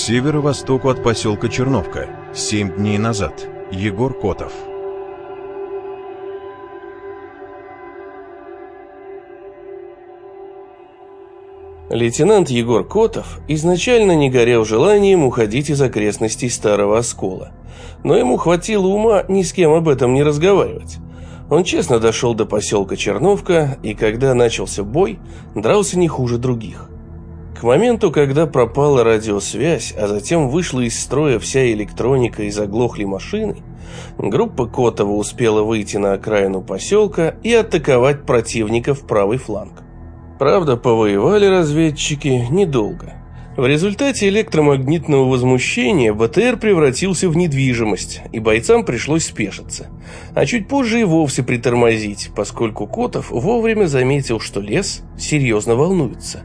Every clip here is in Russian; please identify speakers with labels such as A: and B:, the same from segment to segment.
A: северо-востоку от поселка Черновка. Семь дней назад. Егор Котов.
B: Лейтенант Егор Котов изначально не горел желанием уходить из окрестностей Старого Оскола, но ему хватило ума ни с кем об этом не разговаривать. Он честно дошел до поселка Черновка, и когда начался бой, дрался не хуже других. К моменту, когда пропала радиосвязь, а затем вышла из строя вся электроника и заглохли машины, группа Котова успела выйти на окраину поселка и атаковать противника в правый фланг. Правда, повоевали разведчики недолго. В результате электромагнитного возмущения БТР превратился в недвижимость, и бойцам пришлось спешиться. А чуть позже и вовсе притормозить, поскольку Котов вовремя заметил, что лес серьезно волнуется.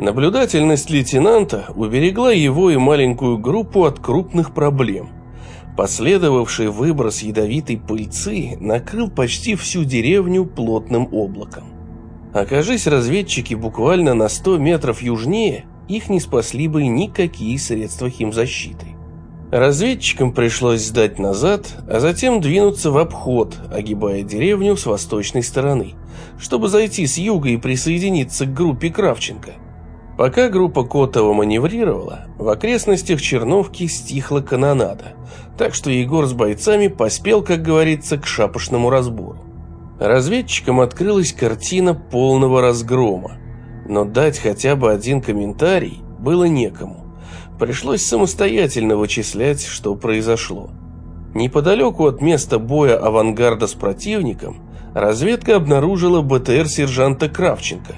B: Наблюдательность лейтенанта уберегла его и маленькую группу от крупных проблем. Последовавший выброс ядовитой пыльцы накрыл почти всю деревню плотным облаком. Окажись разведчики буквально на 100 метров южнее, их не спасли бы никакие средства химзащиты. Разведчикам пришлось сдать назад, а затем двинуться в обход, огибая деревню с восточной стороны, чтобы зайти с юга и присоединиться к группе Кравченко. Пока группа Котова маневрировала, в окрестностях Черновки стихла канонада, так что Егор с бойцами поспел, как говорится, к шапошному разбору. Разведчикам открылась картина полного разгрома, но дать хотя бы один комментарий было некому. Пришлось самостоятельно вычислять, что произошло. Неподалеку от места боя авангарда с противником разведка обнаружила БТР сержанта Кравченко,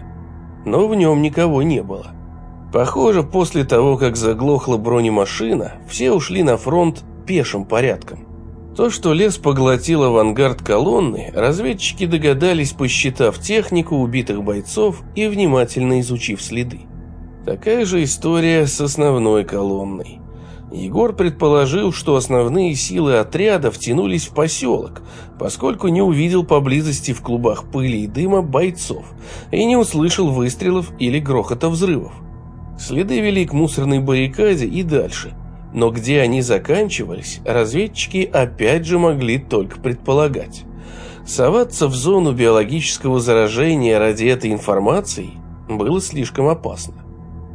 B: но в нем никого не было. Похоже, после того, как заглохла бронемашина, все ушли на фронт пешим порядком. То, что лес поглотил авангард колонны, разведчики догадались, посчитав технику убитых бойцов и внимательно изучив следы. Такая же история с основной колонной. Егор предположил, что основные силы отряда втянулись в поселок, поскольку не увидел поблизости в клубах пыли и дыма бойцов и не услышал выстрелов или грохота взрывов. Следы вели к мусорной баррикаде и дальше – но где они заканчивались, разведчики опять же могли только предполагать. Соваться в зону биологического заражения ради этой информации было слишком опасно.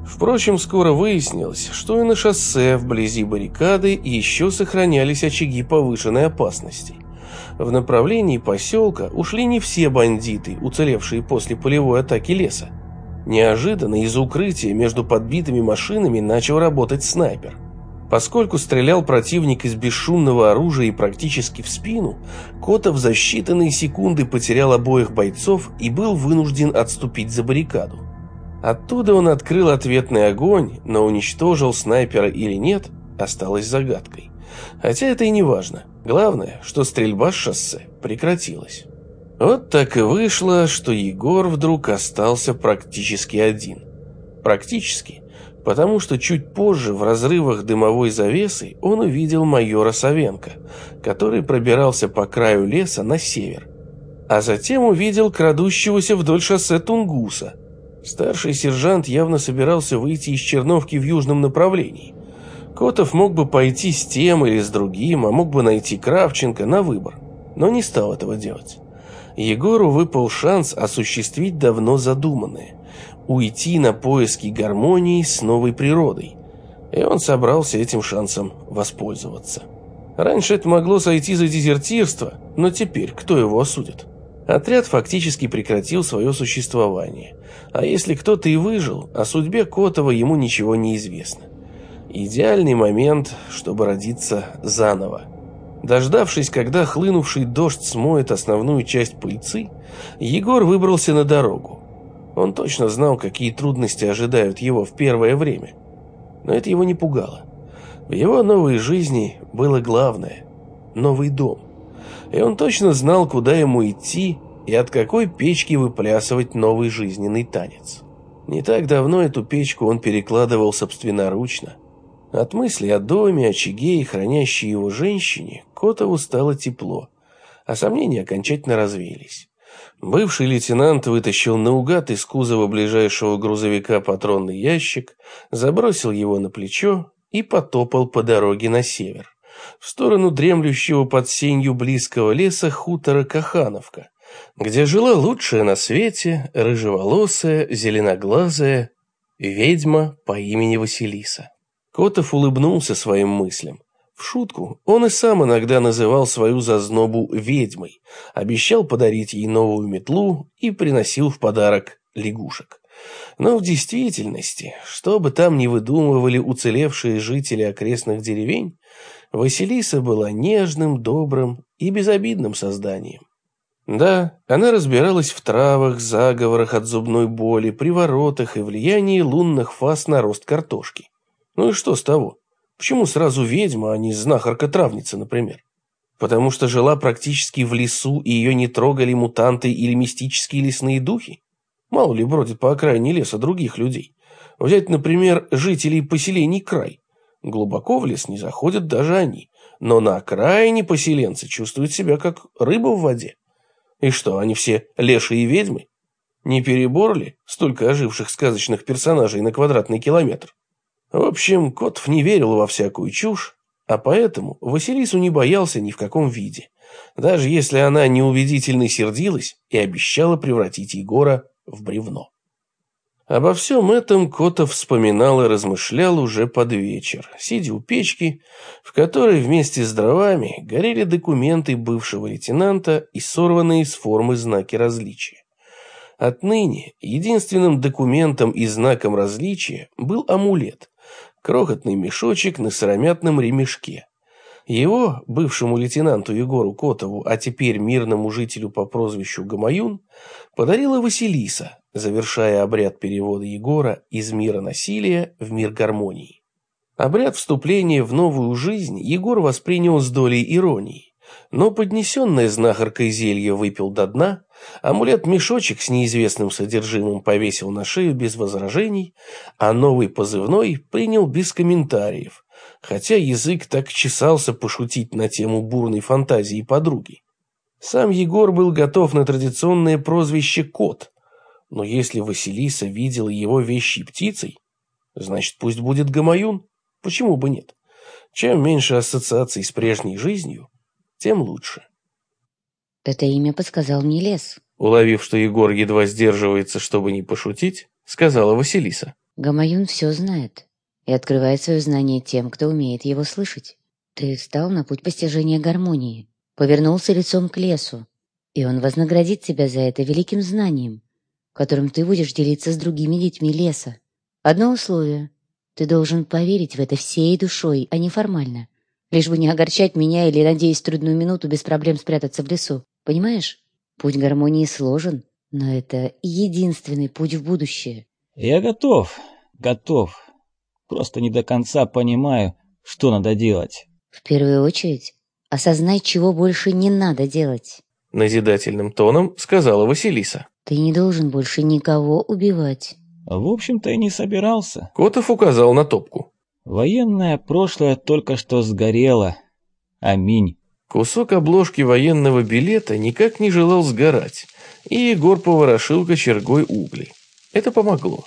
B: Впрочем, скоро выяснилось, что и на шоссе вблизи баррикады еще сохранялись очаги повышенной опасности. В направлении поселка ушли не все бандиты, уцелевшие после полевой атаки леса. Неожиданно из укрытия между подбитыми машинами начал работать снайпер – Поскольку стрелял противник из бесшумного оружия и практически в спину, Котов за считанные секунды потерял обоих бойцов и был вынужден отступить за баррикаду. Оттуда он открыл ответный огонь, но уничтожил снайпера или нет, осталось загадкой. Хотя это и не важно. Главное, что стрельба с шоссе прекратилась. Вот так и вышло, что Егор вдруг остался практически один. Практически – потому что чуть позже в разрывах дымовой завесы он увидел майора Савенко, который пробирался по краю леса на север. А затем увидел крадущегося вдоль шоссе Тунгуса. Старший сержант явно собирался выйти из Черновки в южном направлении. Котов мог бы пойти с тем или с другим, а мог бы найти Кравченко на выбор, но не стал этого делать. Егору выпал шанс осуществить давно задуманное уйти на поиски гармонии с новой природой. И он собрался этим шансом воспользоваться. Раньше это могло сойти за дезертирство, но теперь кто его осудит? Отряд фактически прекратил свое существование. А если кто-то и выжил, о судьбе Котова ему ничего не известно. Идеальный момент, чтобы родиться заново. Дождавшись, когда хлынувший дождь смоет основную часть пыльцы, Егор выбрался на дорогу. Он точно знал, какие трудности ожидают его в первое время. Но это его не пугало. В его новой жизни было главное – новый дом. И он точно знал, куда ему идти и от какой печки выплясывать новый жизненный танец. Не так давно эту печку он перекладывал собственноручно. От мысли о доме, очаге и хранящей его женщине Котову стало тепло, а сомнения окончательно развеялись. Бывший лейтенант вытащил наугад из кузова ближайшего грузовика патронный ящик, забросил его на плечо и потопал по дороге на север, в сторону дремлющего под сенью близкого леса хутора Кахановка, где жила лучшая на свете, рыжеволосая, зеленоглазая ведьма по имени Василиса. Котов улыбнулся своим мыслям. В шутку он и сам иногда называл свою зазнобу ведьмой, обещал подарить ей новую метлу и приносил в подарок лягушек. Но в действительности, что бы там ни выдумывали уцелевшие жители окрестных деревень, Василиса была нежным, добрым и безобидным созданием. Да, она разбиралась в травах, заговорах от зубной боли, приворотах и влиянии лунных фаз на рост картошки. Ну и что с того? Почему сразу ведьма, а не знахарка-травница, например? Потому что жила практически в лесу, и ее не трогали мутанты или мистические лесные духи? Мало ли бродит по окраине леса других людей. Взять, например, жителей поселений край. Глубоко в лес не заходят даже они. Но на окраине поселенцы чувствуют себя как рыба в воде. И что, они все лешие и ведьмы? Не перебор ли столько оживших сказочных персонажей на квадратный километр? В общем, Котов не верил во всякую чушь, а поэтому Василису не боялся ни в каком виде, даже если она неубедительно сердилась и обещала превратить Егора в бревно. Обо всем этом Котов вспоминал и размышлял уже под вечер, сидя у печки, в которой вместе с дровами горели документы бывшего лейтенанта и сорванные с формы знаки различия. Отныне единственным документом и знаком различия был амулет, крохотный мешочек на сыромятном ремешке. Его, бывшему лейтенанту Егору Котову, а теперь мирному жителю по прозвищу Гамаюн, подарила Василиса, завершая обряд перевода Егора из мира насилия в мир гармонии. Обряд вступления в новую жизнь Егор воспринял с долей иронии, но поднесенное знахаркой зелье выпил до дна, амулет-мешочек с неизвестным содержимым повесил на шею без возражений, а новый позывной принял без комментариев – хотя язык так чесался пошутить на тему бурной фантазии подруги. Сам Егор был готов на традиционное прозвище «Кот», но если Василиса видела его вещей птицей, значит, пусть будет Гамаюн, почему бы нет? Чем меньше ассоциаций с прежней жизнью, тем лучше.
C: Это имя подсказал мне лес.
B: Уловив, что Егор едва сдерживается, чтобы не пошутить, сказала Василиса.
C: Гамаюн все знает и открывает свое знание тем, кто умеет его слышать. Ты встал на путь постижения гармонии, повернулся лицом к лесу, и он вознаградит тебя за это великим знанием, которым ты будешь делиться с другими детьми леса. Одно условие — ты должен поверить в это всей душой, а не формально, лишь бы не огорчать меня или, надеясь, в трудную минуту без проблем спрятаться в лесу. Понимаешь? Путь гармонии сложен, но это единственный путь в будущее.
D: Я готов, готов. Просто не до конца понимаю, что надо делать.
C: В первую очередь, осознай, чего больше не надо делать.
B: Назидательным тоном сказала Василиса.
C: Ты не должен больше никого убивать.
D: В общем-то и не собирался.
B: Котов указал на топку.
D: Военное прошлое только что сгорело. Аминь.
B: Кусок обложки военного билета никак не желал сгорать, и Егор поворошил кочергой угли. Это помогло.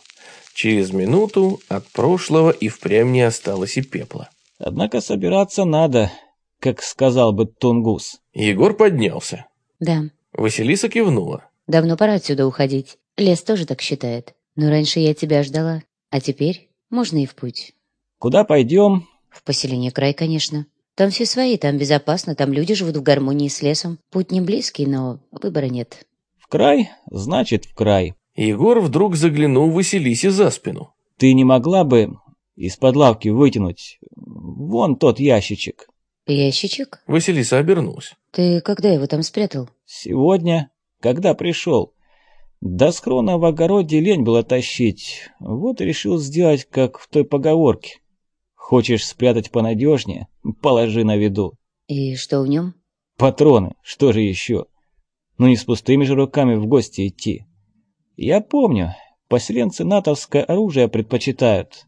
B: Через минуту от прошлого и впрямь не осталось и пепла.
D: Однако собираться надо, как сказал бы Тунгус.
B: Егор поднялся.
C: Да.
B: Василиса кивнула.
C: Давно пора отсюда уходить. Лес тоже так считает. Но раньше я тебя ждала, а теперь можно и в путь.
D: Куда пойдем?
C: В поселение край, конечно. Там все свои, там безопасно, там люди живут в гармонии с лесом. Путь не близкий, но выбора нет.
D: В край? Значит, в край.
B: Егор вдруг заглянул Василисе за спину.
D: «Ты не могла бы из-под лавки вытянуть вон тот ящичек?»
C: «Ящичек?»
B: Василиса обернулась.
C: «Ты когда его там спрятал?»
D: «Сегодня, когда пришел. До схрона в огороде лень было тащить. Вот решил сделать, как в той поговорке. Хочешь спрятать понадежнее? Положи на виду».
C: «И что в нем?»
D: «Патроны. Что же еще? Ну не с пустыми же руками в гости идти». Я помню, поселенцы натовское оружие предпочитают.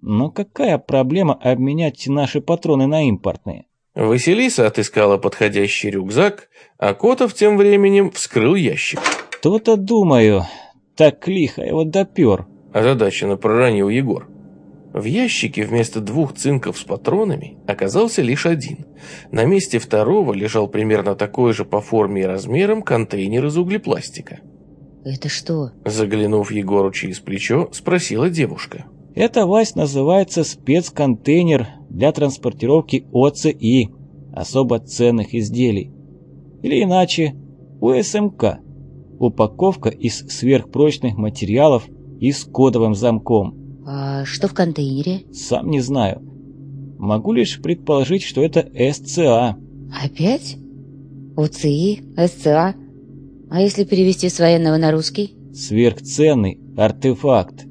D: Но какая проблема обменять наши патроны на импортные?
B: Василиса отыскала подходящий рюкзак, а Котов тем временем вскрыл ящик.
D: То-то думаю, так лихо его допер.
B: Озадаченно проронил Егор. В ящике вместо двух цинков с патронами оказался лишь один. На месте второго лежал примерно такой же по форме и размерам контейнер из углепластика.
C: «Это что?»
B: Заглянув Егору через плечо, спросила девушка.
D: Это, Вась, называется спецконтейнер для транспортировки ОЦИ, особо ценных изделий. Или иначе, УСМК. Упаковка из сверхпрочных материалов и с кодовым замком.
C: «А что в контейнере?»
D: Сам не знаю. Могу лишь предположить, что это СЦА.
C: «Опять? УЦИ? СЦА? А если перевести с военного на русский?»
D: Сверхценный артефакт.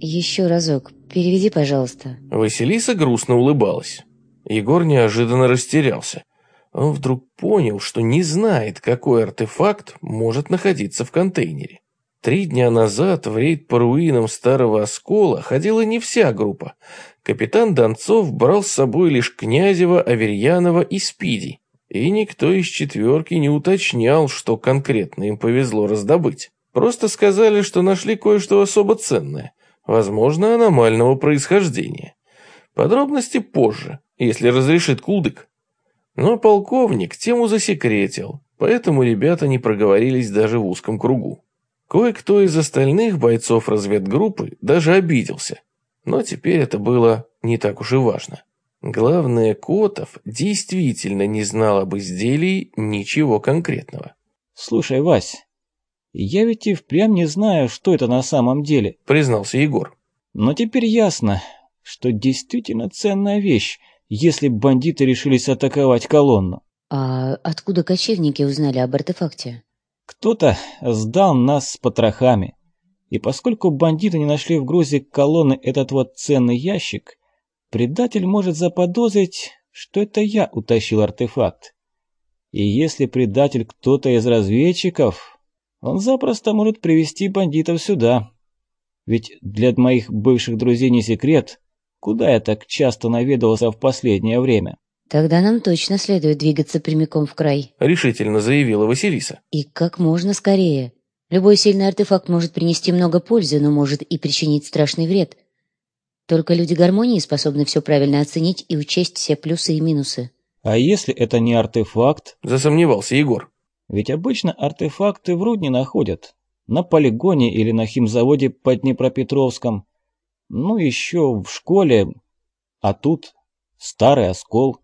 C: «Еще разок. Переведи, пожалуйста».
B: Василиса грустно улыбалась. Егор неожиданно растерялся. Он вдруг понял, что не знает, какой артефакт может находиться в контейнере. Три дня назад в рейд по руинам старого оскола ходила не вся группа. Капитан Донцов брал с собой лишь Князева, Аверьянова и Спиди. И никто из четверки не уточнял, что конкретно им повезло раздобыть. Просто сказали, что нашли кое-что особо ценное возможно, аномального происхождения. Подробности позже, если разрешит Кулдык. Но полковник тему засекретил, поэтому ребята не проговорились даже в узком кругу. Кое-кто из остальных бойцов разведгруппы даже обиделся, но теперь это было не так уж и важно. Главное, Котов действительно не знал об изделии ничего конкретного.
D: «Слушай, Вась, «Я ведь и впрямь не знаю, что это на самом деле», —
B: признался Егор.
D: «Но теперь ясно, что действительно ценная вещь, если бандиты решились атаковать колонну».
C: «А откуда кочевники узнали об артефакте?»
D: «Кто-то сдал нас с потрохами. И поскольку бандиты не нашли в грузе колонны этот вот ценный ящик, предатель может заподозрить, что это я утащил артефакт. И если предатель кто-то из разведчиков, он запросто может привести бандитов сюда. Ведь для моих бывших друзей не секрет, куда я так часто наведывался в последнее время.
C: «Тогда нам точно следует двигаться прямиком в край», —
B: решительно заявила Василиса.
C: «И как можно скорее. Любой сильный артефакт может принести много пользы, но может и причинить страшный вред. Только люди гармонии способны все правильно оценить и учесть все плюсы и минусы».
D: «А если это не артефакт?»
B: — засомневался Егор.
D: Ведь обычно артефакты в Рудне находят. На полигоне или на химзаводе под Днепропетровском. Ну, еще в школе. А тут старый оскол.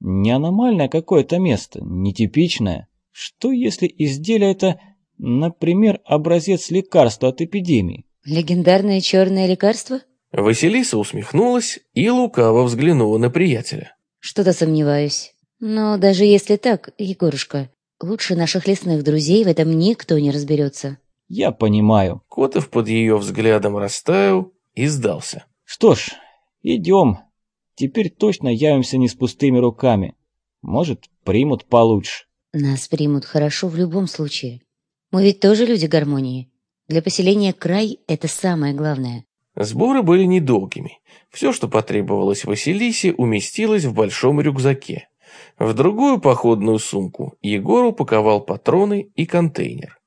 D: Не аномальное какое-то место, нетипичное. Что если изделие это, например, образец лекарства от эпидемии?
C: Легендарное черное лекарство?
B: Василиса усмехнулась и лукаво взглянула на приятеля.
C: Что-то сомневаюсь. Но даже если так, Егорушка, Лучше наших лесных друзей в этом никто не разберется.
D: Я понимаю.
B: Котов под ее взглядом растаял и сдался.
D: Что ж, идем. Теперь точно явимся не с пустыми руками. Может, примут получше.
C: Нас примут хорошо в любом случае. Мы ведь тоже люди гармонии. Для поселения край – это самое главное.
B: Сборы были недолгими. Все, что потребовалось Василисе, уместилось в большом рюкзаке. В другую походную сумку Егор упаковал патроны и контейнер.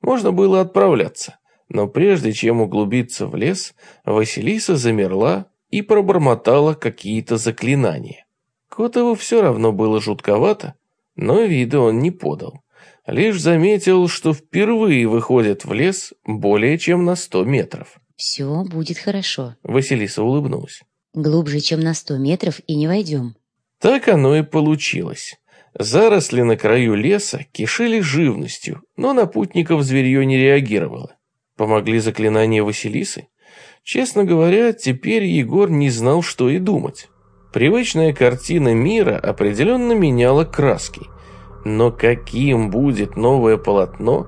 B: Можно было отправляться, но прежде чем углубиться в лес, Василиса замерла и пробормотала какие-то заклинания. Котову все равно было жутковато, но вида он не подал. Лишь заметил, что впервые выходит в лес более чем на сто метров.
C: «Все будет хорошо», —
B: Василиса улыбнулась.
C: «Глубже, чем на сто метров, и не войдем.
B: Так оно и получилось. Заросли на краю леса кишели живностью, но на путников зверье не реагировало. Помогли заклинания Василисы? Честно говоря, теперь Егор не знал, что и думать. Привычная картина мира определенно меняла краски. Но каким будет новое полотно,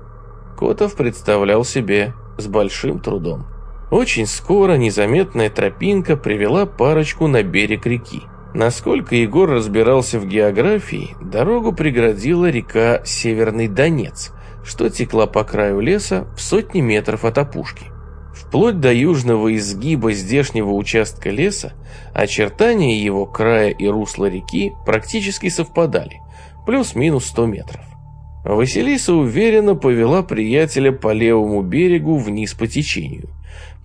B: Котов представлял себе с большим трудом. Очень скоро незаметная тропинка привела парочку на берег реки. Насколько Егор разбирался в географии, дорогу преградила река Северный Донец, что текла по краю леса в сотни метров от опушки. Вплоть до южного изгиба здешнего участка леса, очертания его края и русла реки практически совпадали, плюс-минус 100 метров. Василиса уверенно повела приятеля по левому берегу вниз по течению.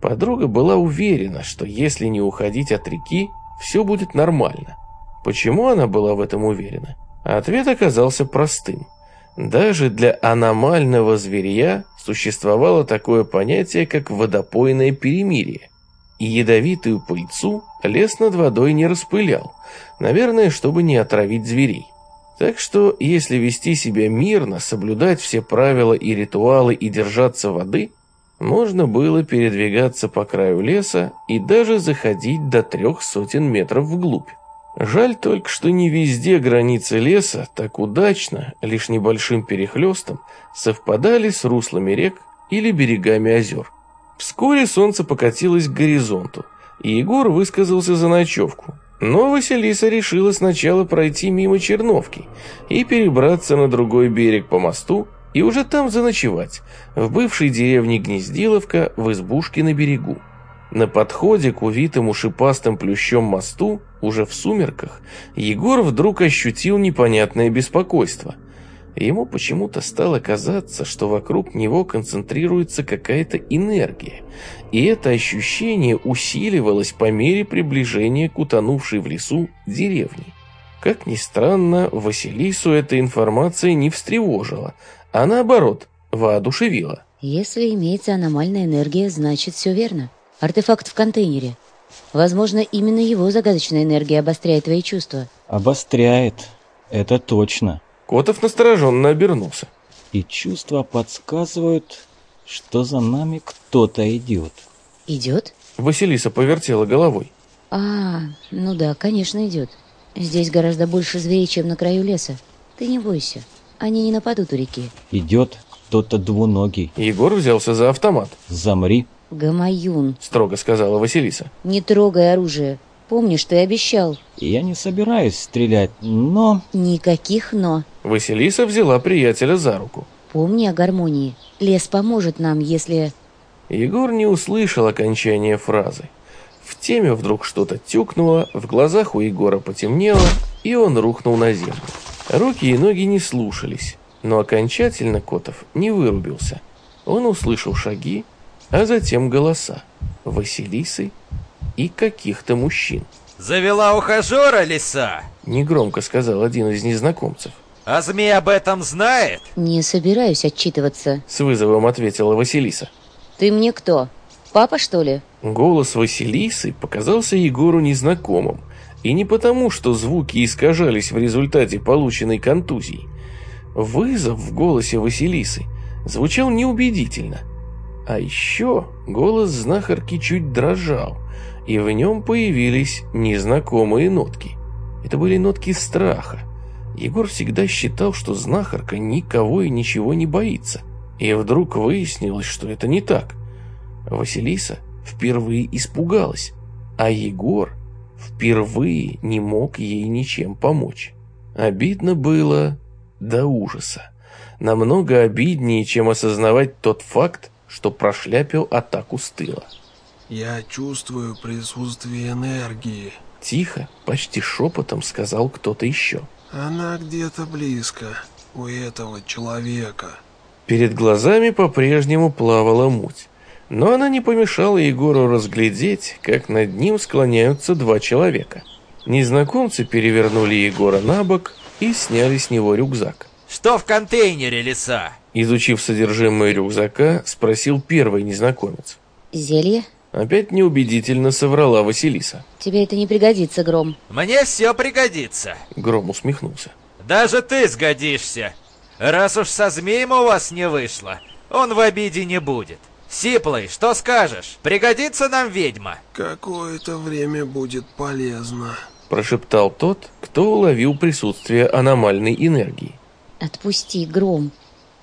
B: Подруга была уверена, что если не уходить от реки, все будет нормально. Почему она была в этом уверена? Ответ оказался простым. Даже для аномального зверя существовало такое понятие, как водопойное перемирие. И ядовитую пыльцу лес над водой не распылял, наверное, чтобы не отравить зверей. Так что, если вести себя мирно, соблюдать все правила и ритуалы и держаться воды, можно было передвигаться по краю леса и даже заходить до трех сотен метров вглубь. Жаль только, что не везде границы леса так удачно, лишь небольшим перехлестом, совпадали с руслами рек или берегами озер. Вскоре солнце покатилось к горизонту, и Егор высказался за ночевку. Но Василиса решила сначала пройти мимо Черновки и перебраться на другой берег по мосту, и уже там заночевать, в бывшей деревне Гнездиловка в избушке на берегу. На подходе к увитому шипастым плющом мосту, уже в сумерках, Егор вдруг ощутил непонятное беспокойство. Ему почему-то стало казаться, что вокруг него концентрируется какая-то энергия, и это ощущение усиливалось по мере приближения к утонувшей в лесу деревни. Как ни странно, Василису эта информация не встревожила, а наоборот, воодушевила.
C: Если имеется аномальная энергия, значит все верно. Артефакт в контейнере. Возможно, именно его загадочная энергия обостряет твои чувства.
D: Обостряет. Это точно.
B: Котов настороженно обернулся.
D: И чувства подсказывают, что за нами кто-то идет.
C: Идет?
B: Василиса повертела головой.
C: А, ну да, конечно, идет. Здесь гораздо больше зверей, чем на краю леса. Ты не бойся, они не нападут у реки.
D: Идет кто-то двуногий.
B: Егор взялся за автомат.
D: Замри.
C: Гамаюн,
B: Строго сказала Василиса.
C: не трогай оружие. Помнишь, ты обещал.
D: Я не собираюсь стрелять, но...
C: Никаких «но».
B: Василиса взяла приятеля за руку.
C: Помни о гармонии. Лес поможет нам, если...
B: Егор не услышал окончания фразы. В теме вдруг что-то тюкнуло, в глазах у Егора потемнело, и он рухнул на землю. Руки и ноги не слушались, но окончательно Котов не вырубился. Он услышал шаги, а затем голоса Василисы и каких-то мужчин.
E: Завела ухажера лиса?
B: Негромко сказал один из незнакомцев.
E: А змей об этом знает?
C: Не собираюсь отчитываться.
B: С вызовом ответила Василиса.
C: Ты мне кто? Папа, что ли?
B: Голос Василисы показался Егору незнакомым. И не потому, что звуки искажались в результате полученной контузии. Вызов в голосе Василисы звучал неубедительно. А еще голос знахарки чуть дрожал, и в нем появились незнакомые нотки. Это были нотки страха. Егор всегда считал, что знахарка никого и ничего не боится. И вдруг выяснилось, что это не так. Василиса впервые испугалась, а Егор впервые не мог ей ничем помочь. Обидно было до ужаса. Намного обиднее, чем осознавать тот факт, что прошляпил атаку с тыла.
F: Я чувствую присутствие энергии.
B: Тихо, почти шепотом сказал кто-то еще.
F: Она где-то близко у этого человека.
B: Перед глазами по-прежнему плавала муть. Но она не помешала Егору разглядеть, как над ним склоняются два человека. Незнакомцы перевернули Егора на бок и сняли с него рюкзак.
E: Что в контейнере лиса?
B: Изучив содержимое рюкзака, спросил первый незнакомец.
C: Зелье?
B: Опять неубедительно соврала Василиса.
C: Тебе это не пригодится, Гром.
E: Мне все пригодится.
B: Гром усмехнулся.
E: Даже ты сгодишься. Раз уж со змеем у вас не вышло, он в обиде не будет. Сиплый, что скажешь? Пригодится нам ведьма?
F: Какое-то время будет полезно.
B: Прошептал тот, кто уловил присутствие аномальной энергии.
C: Отпусти, Гром.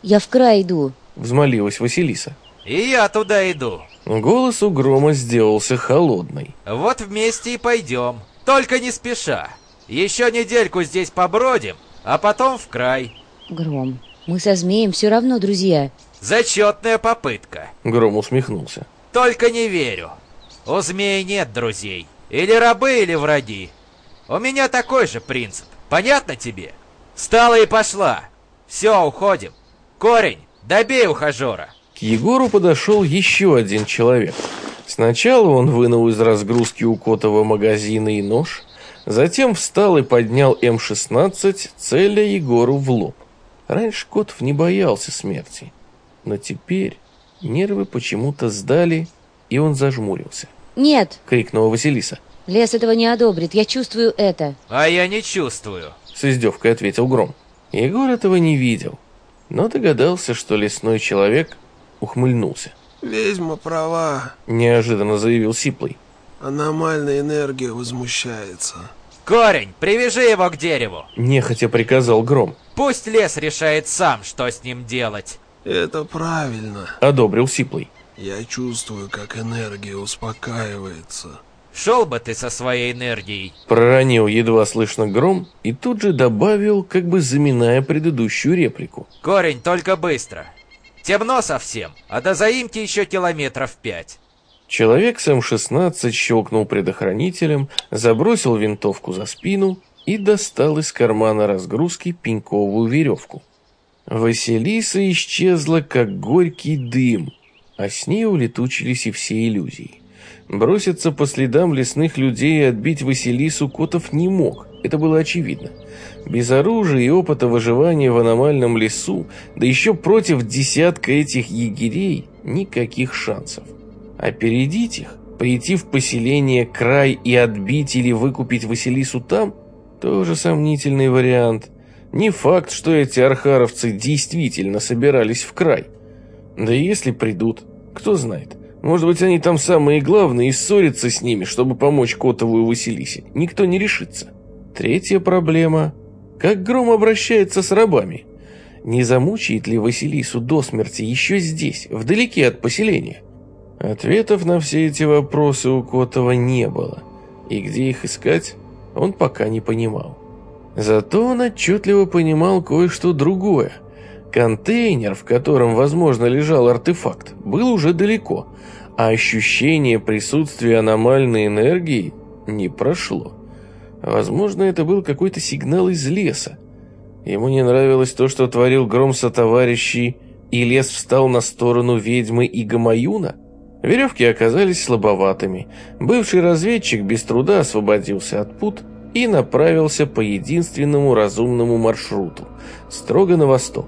C: Я в край иду.
B: Взмолилась Василиса.
E: И я туда иду.
B: Голос у Грома сделался холодный.
E: Вот вместе и пойдем. Только не спеша. Еще недельку здесь побродим, а потом в край.
C: Гром, мы со змеем все равно друзья.
E: Зачетная попытка.
B: Гром усмехнулся.
E: Только не верю. У змеи нет друзей. Или рабы, или враги. У меня такой же принцип. Понятно тебе? Встала и пошла. Все, уходим. Корень, добей ухажера.
B: К Егору подошел еще один человек. Сначала он вынул из разгрузки у Котова магазина и нож, затем встал и поднял М-16, целя Егору в лоб. Раньше Котов не боялся смерти, но теперь нервы почему-то сдали, и он зажмурился.
C: «Нет!»
B: — крикнула Василиса.
C: «Лес этого не одобрит, я чувствую это!»
E: А я не чувствую.
B: С издевкой ответил Гром. Егор этого не видел, но догадался, что лесной человек ухмыльнулся.
F: Ведьма права.
B: Неожиданно заявил Сиплый.
F: Аномальная энергия возмущается.
E: Корень, привяжи его к дереву.
B: Нехотя приказал Гром.
E: Пусть лес решает сам, что с ним делать.
F: Это правильно.
B: Одобрил Сиплый.
F: Я чувствую, как энергия успокаивается.
E: Шел бы ты со своей энергией.
B: Проронил едва слышно Гром и тут же добавил, как бы заминая предыдущую реплику.
E: Корень, только быстро. Темно совсем, а до заимки еще километров пять.
B: Человек с М-16 щелкнул предохранителем, забросил винтовку за спину и достал из кармана разгрузки пеньковую веревку. Василиса исчезла, как горький дым, а с ней улетучились и все иллюзии. Броситься по следам лесных людей и отбить Василису Котов не мог, это было очевидно. Без оружия и опыта выживания в аномальном лесу, да еще против десятка этих егерей, никаких шансов. Опередить их, прийти в поселение край и отбить или выкупить Василису там, тоже сомнительный вариант. Не факт, что эти архаровцы действительно собирались в край. Да и если придут, кто знает. Может быть, они там самые главные и ссорятся с ними, чтобы помочь Котову и Василисе. Никто не решится. Третья проблема – как Гром обращается с рабами? Не замучает ли Василису до смерти еще здесь, вдалеке от поселения? Ответов на все эти вопросы у Котова не было, и где их искать, он пока не понимал. Зато он отчетливо понимал кое-что другое. Контейнер, в котором, возможно, лежал артефакт, был уже далеко, а ощущение присутствия аномальной энергии не прошло. Возможно, это был какой-то сигнал из леса. Ему не нравилось то, что творил гром со товарищей, и лес встал на сторону ведьмы и Гамаюна. Веревки оказались слабоватыми. Бывший разведчик без труда освободился от пут и направился по единственному разумному маршруту, строго на восток.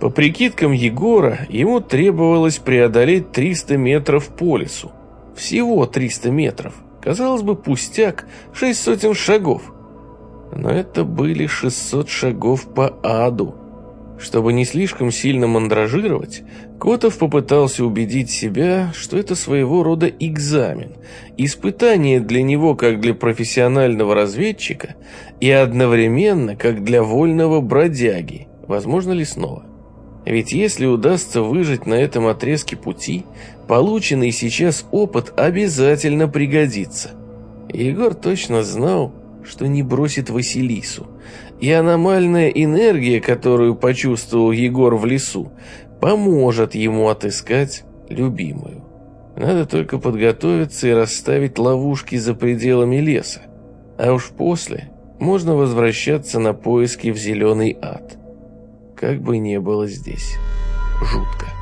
B: По прикидкам Егора, ему требовалось преодолеть 300 метров по лесу. Всего 300 метров. Казалось бы, пустяк, шесть сотен шагов. Но это были 600 шагов по аду. Чтобы не слишком сильно мандражировать, Котов попытался убедить себя, что это своего рода экзамен, испытание для него как для профессионального разведчика и одновременно как для вольного бродяги, возможно лесного. Ведь если удастся выжить на этом отрезке пути, полученный сейчас опыт обязательно пригодится. Егор точно знал, что не бросит Василису, и аномальная энергия, которую почувствовал Егор в лесу, поможет ему отыскать любимую. Надо только подготовиться и расставить ловушки за пределами леса. А уж после можно возвращаться на поиски в зеленый ад. Как бы не было здесь жутко.